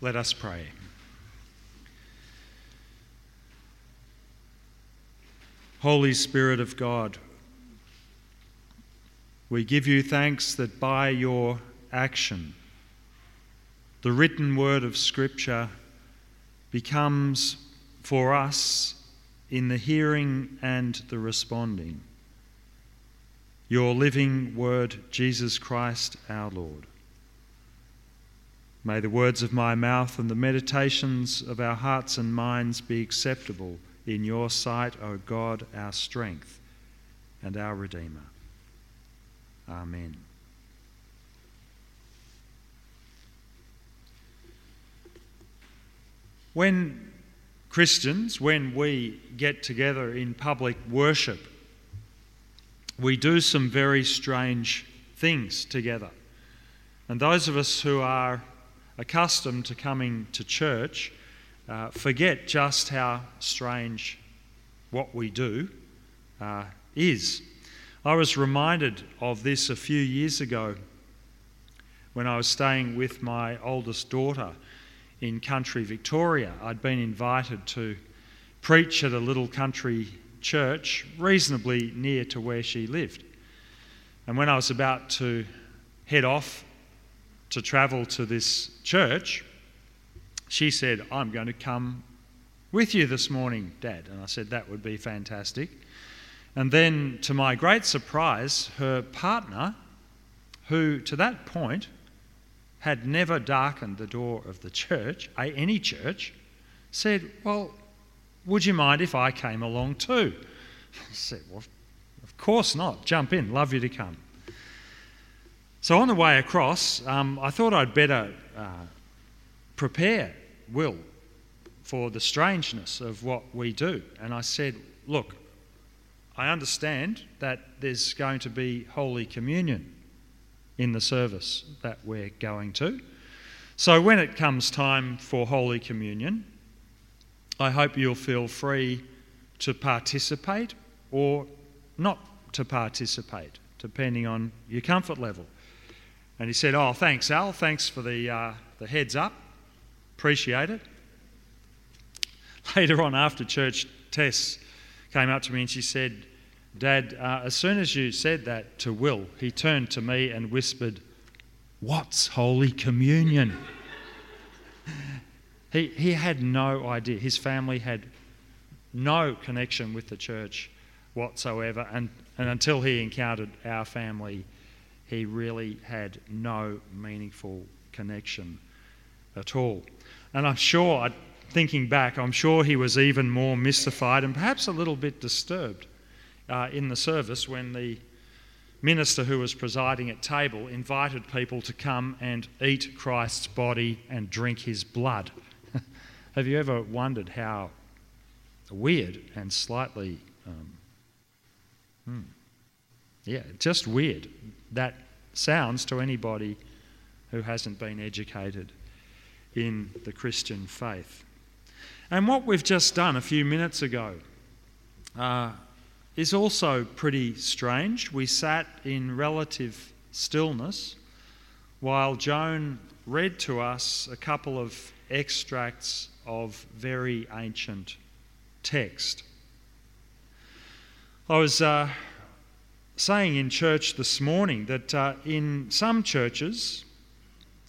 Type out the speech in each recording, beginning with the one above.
Let us pray. Holy Spirit of God, we give you thanks that by your action, the written word of Scripture becomes for us in the hearing and the responding your living word, Jesus Christ our Lord. May the words of my mouth and the meditations of our hearts and minds be acceptable in your sight, O God, our strength and our Redeemer. Amen. When Christians, when we get together in public worship, we do some very strange things together. And those of us who are accustomed to coming to church uh, forget just how strange what we do uh, is. I was reminded of this a few years ago when I was staying with my oldest daughter in country Victoria. I'd been invited to preach at a little country church reasonably near to where she lived. And when I was about to head off to travel to this church, she said, I'm going to come with you this morning, Dad. And I said, That would be fantastic. And then, to my great surprise, her partner, who to that point had never darkened the door of the church, any church, said, Well, would you mind if I came along too? I said, Well, of course not. Jump in. Love you to come. So on the way across, um, I thought I'd better uh, prepare Will for the strangeness of what we do. And I said, Look, I understand that there's going to be Holy Communion in the service that we're going to. So when it comes time for Holy Communion, I hope you'll feel free to participate or not to participate, depending on your comfort level. And he said, Oh, thanks, Al. Thanks for the, uh, the heads up. Appreciate it. Later on, after church, Tess came up to me and she said, Dad, uh, as soon as you said that to Will, he turned to me and whispered, What's Holy Communion? he, he had no idea. His family had no connection with the church whatsoever. And, and until he encountered our family, he really had no meaningful connection at all. And I'm sure, thinking back, I'm sure he was even more mystified and perhaps a little bit disturbed uh, in the service when the minister who was presiding at table invited people to come and eat Christ's body and drink his blood. Have you ever wondered how weird and slightly, um, hmm, yeah, just weird that sounds to anybody who hasn't been educated in the Christian faith. And what we've just done a few minutes ago uh, is also pretty strange. We sat in relative stillness while Joan read to us a couple of extracts of very ancient text. I was uh, saying in church this morning that uh, in some churches,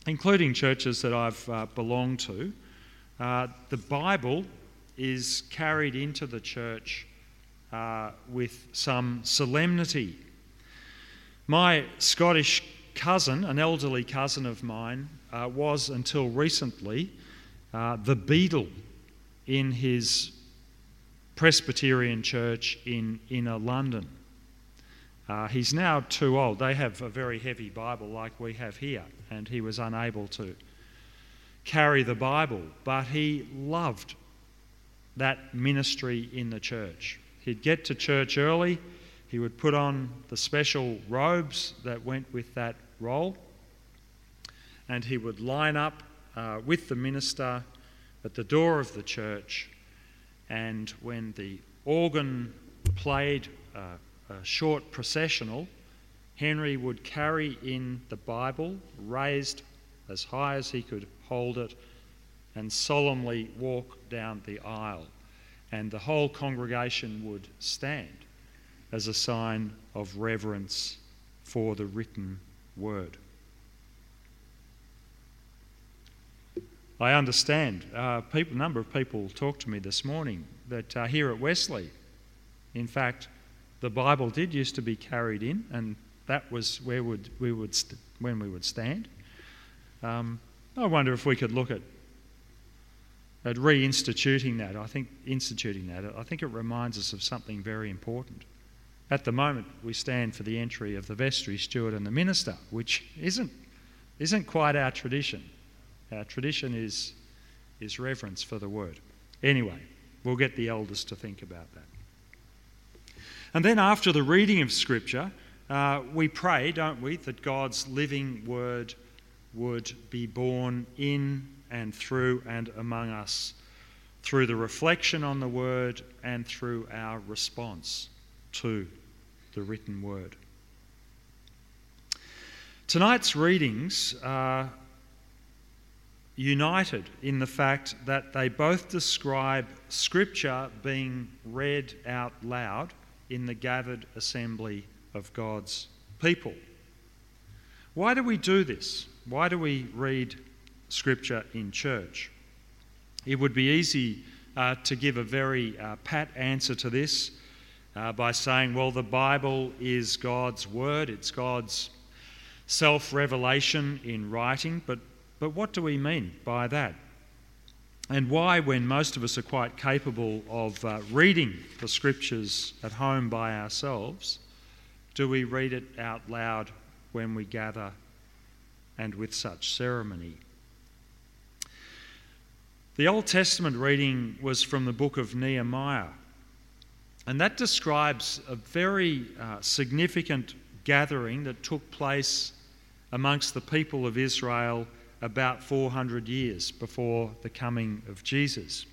including churches that I've uh, belonged to, uh, the Bible is carried into the church uh, with some solemnity. My Scottish cousin, an elderly cousin of mine, uh, was until recently the beadle in his Presbyterian church in inner London. Uh, he's now too old. They have a very heavy Bible like we have here, and he was unable to carry the Bible, but he loved that ministry in the church. He'd get to church early, he would put on the special robes that went with that role, and he would line up uh, with the minister at the door of the church and when the organ played uh, a short processional, Henry would carry in the Bible, raised as high as he could hold it, and solemnly walk down the aisle, and the whole congregation would stand as a sign of reverence for the written word. I understand. Uh, a number of people talked to me this morning that uh, here at Wesley, in fact, the Bible did used to be carried in, and that was where would, we would st- when we would stand. Um, I wonder if we could look at at reinstituting that. I think instituting that. I think it reminds us of something very important. At the moment, we stand for the entry of the vestry steward and the minister, which isn't isn't quite our tradition. Our tradition is is reverence for the word. Anyway, we'll get the elders to think about that. And then after the reading of Scripture, uh, we pray, don't we, that God's living word would be born in and through and among us through the reflection on the word and through our response to the written word. Tonight's readings are united in the fact that they both describe Scripture being read out loud in the gathered assembly of God's people. Why do we do this? Why do we read Scripture in church? It would be easy uh, to give a very uh, pat answer to this uh, by saying, well, the Bible is God's word, it's God's self revelation in writing, but, but what do we mean by that? And why, when most of us are quite capable of uh, reading the scriptures at home by ourselves, do we read it out loud when we gather and with such ceremony? The Old Testament reading was from the book of Nehemiah, and that describes a very uh, significant gathering that took place amongst the people of Israel about 400 years before the coming of Jesus.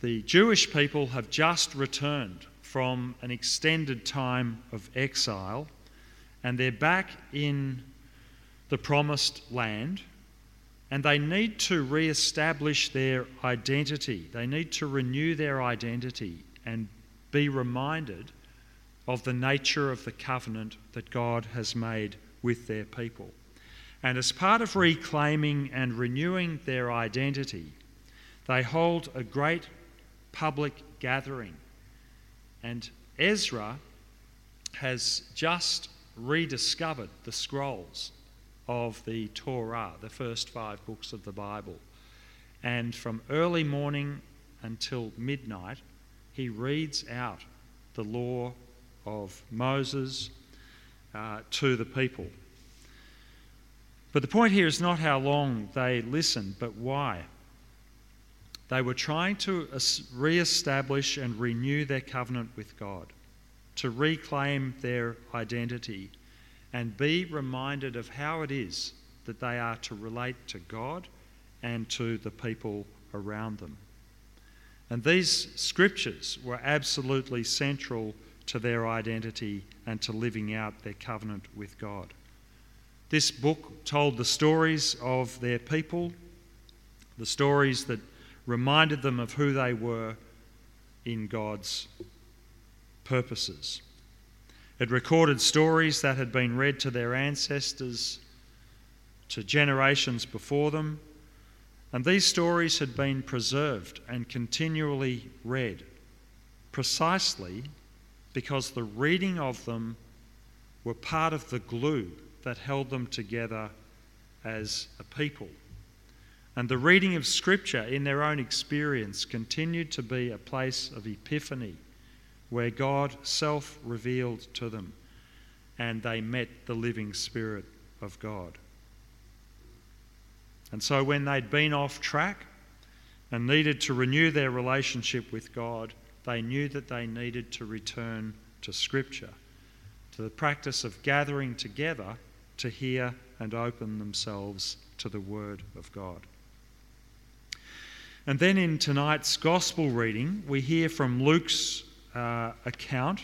The Jewish people have just returned from an extended time of exile and they're back in the promised land and they need to re establish their identity. They need to renew their identity and be reminded of the nature of the covenant that God has made with their people. And as part of reclaiming and renewing their identity, they hold a great public gathering. And Ezra has just rediscovered the scrolls of the Torah, the first five books of the Bible. And from early morning until midnight, he reads out the law of Moses uh, to the people. But the point here is not how long they listened, but why. They were trying to re establish and renew their covenant with God, to reclaim their identity, and be reminded of how it is that they are to relate to God and to the people around them. And these scriptures were absolutely central to their identity and to living out their covenant with God. This book told the stories of their people, the stories that reminded them of who they were in God's purposes. It recorded stories that had been read to their ancestors, to generations before them, and these stories had been preserved and continually read precisely because the reading of them were part of the glue that held them together as a people. And the reading of Scripture in their own experience continued to be a place of epiphany where God self revealed to them and they met the living Spirit of God. And so, when they'd been off track and needed to renew their relationship with God, they knew that they needed to return to Scripture, to the practice of gathering together to hear and open themselves to the Word of God. And then in tonight's Gospel reading, we hear from Luke's uh, account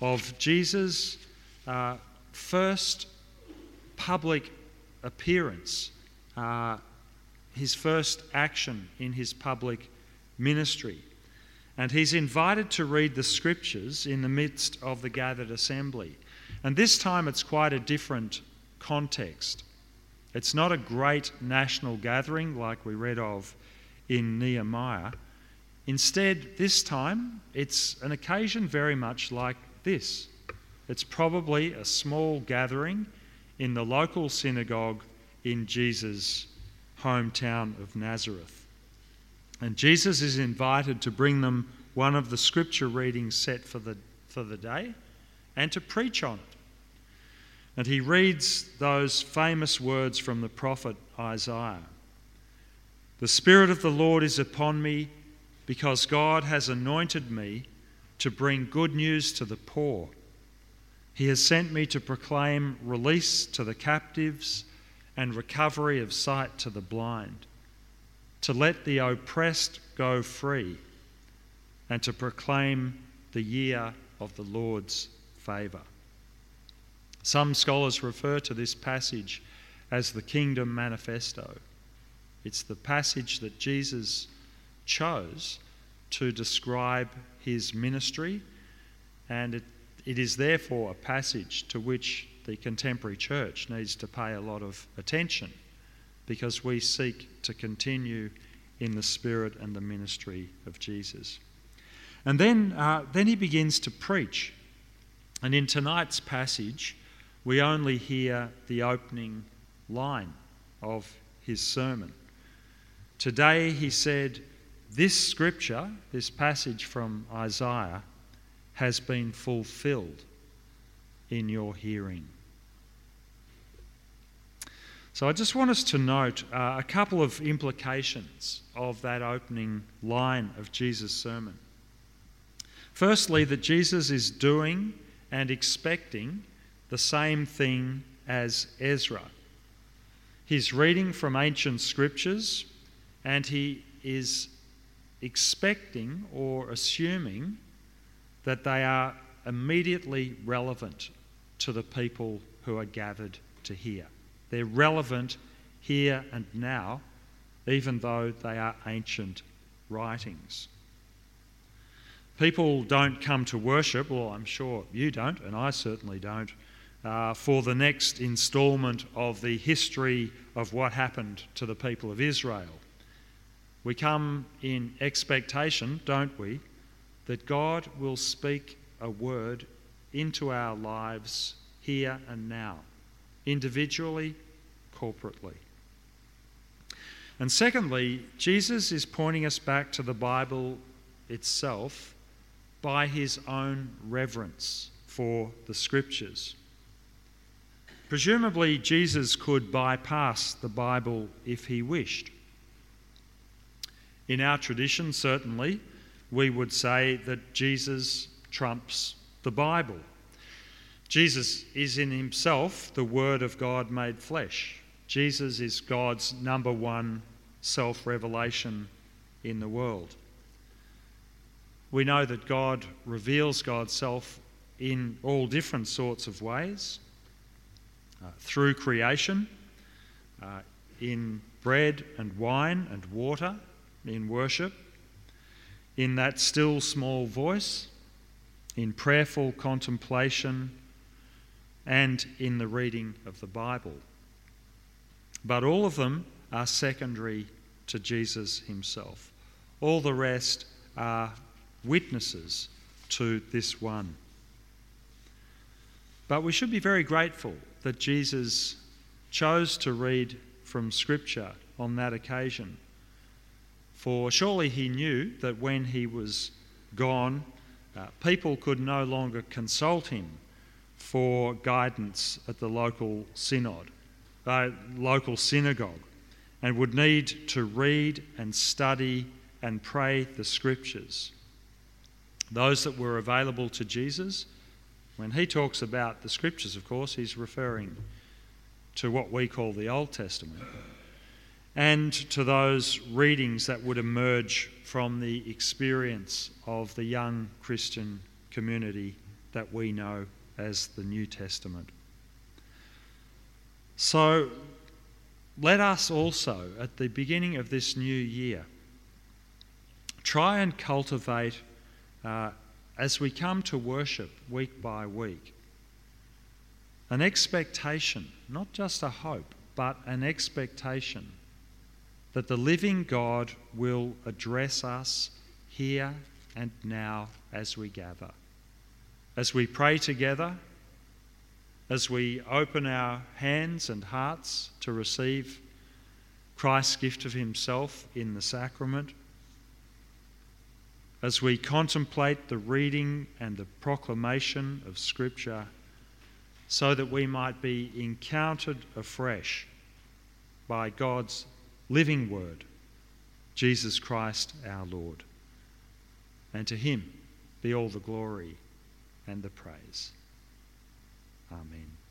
of Jesus' uh, first public appearance uh, his first action in his public ministry. And he's invited to read the scriptures in the midst of the gathered assembly. And this time it's quite a different context. It's not a great national gathering like we read of in Nehemiah. Instead, this time it's an occasion very much like this. It's probably a small gathering in the local synagogue in Jesus' hometown of Nazareth. And Jesus is invited to bring them one of the scripture readings set for the, for the day and to preach on it. And he reads those famous words from the prophet Isaiah The Spirit of the Lord is upon me because God has anointed me to bring good news to the poor. He has sent me to proclaim release to the captives and recovery of sight to the blind, to let the oppressed go free, and to proclaim the year of the Lord's favour. Some scholars refer to this passage as the Kingdom Manifesto. It's the passage that Jesus chose to describe his ministry, and it, it is therefore a passage to which the contemporary church needs to pay a lot of attention because we seek to continue in the spirit and the ministry of Jesus. And then, uh, then he begins to preach. And in tonight's passage, we only hear the opening line of his sermon. Today, he said, This scripture, this passage from Isaiah, has been fulfilled in your hearing. So I just want us to note uh, a couple of implications of that opening line of Jesus' sermon. Firstly, that Jesus is doing and expecting the same thing as Ezra. He's reading from ancient scriptures and he is expecting or assuming that they are immediately relevant to the people who are gathered to hear. They're relevant here and now, even though they are ancient writings. People don't come to worship, well, I'm sure you don't, and I certainly don't, uh, for the next instalment of the history of what happened to the people of Israel. We come in expectation, don't we, that God will speak a word into our lives here and now, individually corporately. And secondly, Jesus is pointing us back to the Bible itself by his own reverence for the scriptures. Presumably, Jesus could bypass the Bible if he wished. In our tradition, certainly, we would say that Jesus trumps the Bible. Jesus is in himself the Word of God made flesh. Jesus is God's number one self revelation in the world. We know that God reveals God's self in all different sorts of ways uh, through creation, uh, in bread and wine and water, in worship, in that still small voice, in prayerful contemplation, and in the reading of the Bible. But all of them are secondary to Jesus himself. All the rest are witnesses to this one. But we should be very grateful that Jesus chose to read from Scripture on that occasion. For surely he knew that when he was gone, uh, people could no longer consult him for guidance at the local synod uh, local synagogue and would need to read and study and pray the scriptures. Those that were available to Jesus, when he talks about the scriptures, of course, he's referring to what we call the Old Testament and to those readings that would emerge from the experience of the young Christian community that we know as the New Testament. So, let us also, at the beginning of this new year, try and cultivate, uh, as we come to worship week by week, an expectation, not just a hope, but an expectation that the living God will address us here and now as we gather. As we pray together, as we open our hands and hearts to receive Christ's gift of Himself in the sacrament, as we contemplate the reading and the proclamation of Scripture, so that we might be encountered afresh by God's living Word, Jesus Christ our Lord. And to Him be all the glory and the praise. Amen.